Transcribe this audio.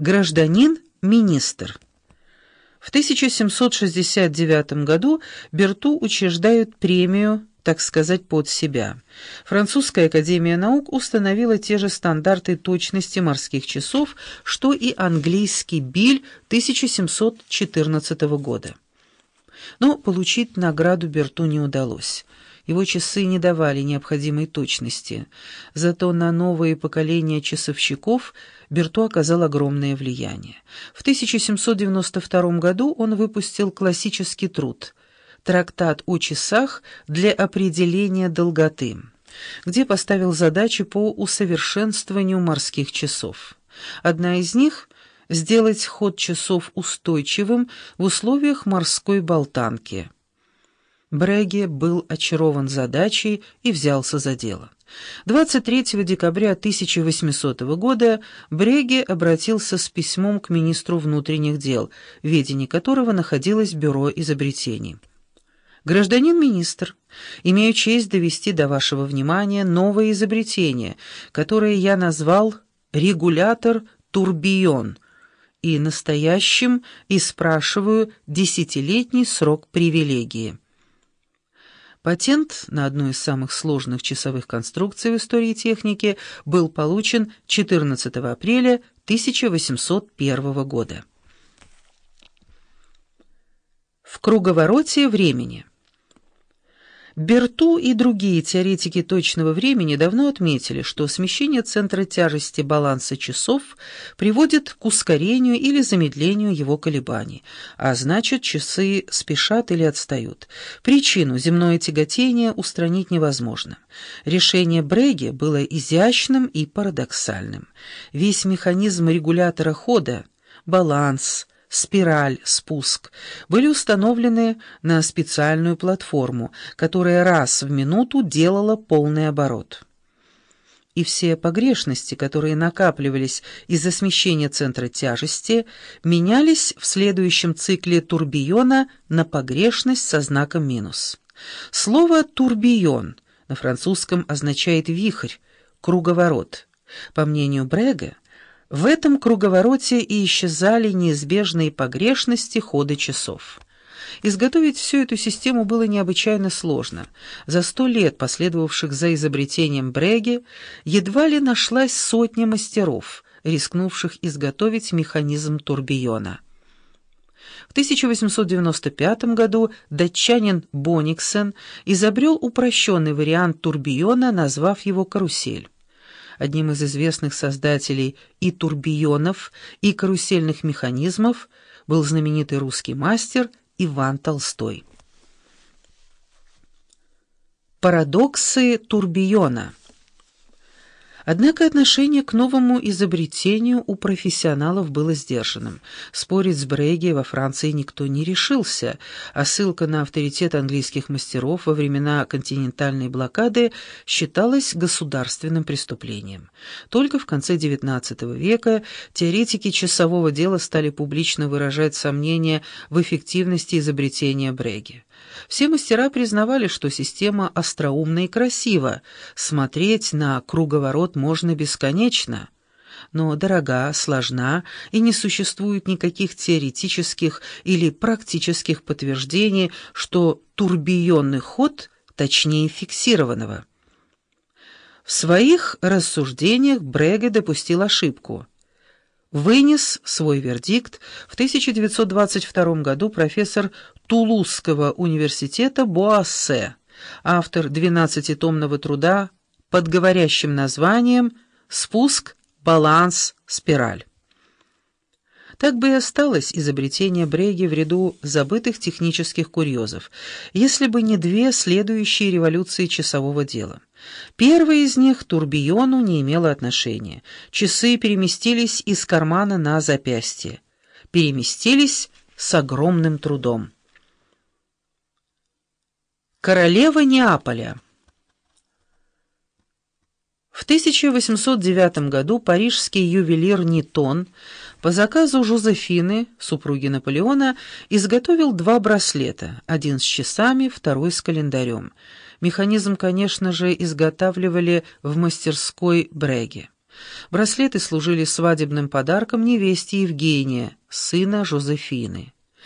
Гражданин-министр. В 1769 году Берту учреждают премию, так сказать, под себя. Французская академия наук установила те же стандарты точности морских часов, что и английский Биль 1714 года. Но получить награду Берту не удалось. Его часы не давали необходимой точности, зато на новые поколения часовщиков Берту оказал огромное влияние. В 1792 году он выпустил классический труд «Трактат о часах для определения долготы», где поставил задачи по усовершенствованию морских часов. Одна из них — сделать ход часов устойчивым в условиях морской болтанки — Бреге был очарован задачей и взялся за дело. 23 декабря 1800 года Бреге обратился с письмом к министру внутренних дел, в ведении которого находилось Бюро изобретений. «Гражданин министр, имею честь довести до вашего внимания новое изобретение, которое я назвал «регулятор турбион», и настоящим и спрашиваю десятилетний срок привилегии». Патент на одну из самых сложных часовых конструкций в истории техники был получен 14 апреля 1801 года. В круговороте времени Берту и другие теоретики точного времени давно отметили, что смещение центра тяжести баланса часов приводит к ускорению или замедлению его колебаний, а значит, часы спешат или отстают. Причину земное тяготение устранить невозможно. Решение Бреге было изящным и парадоксальным. Весь механизм регулятора хода — баланс — спираль, спуск, были установлены на специальную платформу, которая раз в минуту делала полный оборот. И все погрешности, которые накапливались из-за смещения центра тяжести, менялись в следующем цикле турбиона на погрешность со знаком минус. Слово «турбион» на французском означает «вихрь», «круговорот». По мнению Брега, в этом круговороте и исчезали неизбежные погрешности хода часов. Изготовить всю эту систему было необычайно сложно. За сто лет, последовавших за изобретением Бреге, едва ли нашлась сотня мастеров, рискнувших изготовить механизм турбиона. В 1895 году датчанин Бониксен изобрел упрощенный вариант турбиона, назвав его «карусель» одним из известных создателей и турбионов, и карусельных механизмов, был знаменитый русский мастер Иван Толстой. Парадоксы турбиона Однако отношение к новому изобретению у профессионалов было сдержанным. Спорить с Брейге во Франции никто не решился, а ссылка на авторитет английских мастеров во времена континентальной блокады считалась государственным преступлением. Только в конце XIX века теоретики часового дела стали публично выражать сомнения в эффективности изобретения Бреге. Все мастера признавали, что система остроумна и красива, смотреть на круговорот можно бесконечно, но дорога, сложна и не существует никаких теоретических или практических подтверждений, что турбионный ход точнее фиксированного. В своих рассуждениях Бреге допустил ошибку – вынес свой вердикт в 1922 году профессор Тулузского университета Буассе, автор 12-томного труда под говорящим названием «Спуск, баланс, спираль». Так бы и осталось изобретение Бреги в ряду забытых технических курьезов, если бы не две следующие революции часового дела. Первая из них турбиону не имела отношения. Часы переместились из кармана на запястье. Переместились с огромным трудом. Королева Неаполя В 1809 году парижский ювелир Нитон по заказу Жозефины, супруги Наполеона, изготовил два браслета, один с часами, второй с календарем. Механизм, конечно же, изготавливали в мастерской Бреге. Браслеты служили свадебным подарком невесте Евгения, сына Жозефины.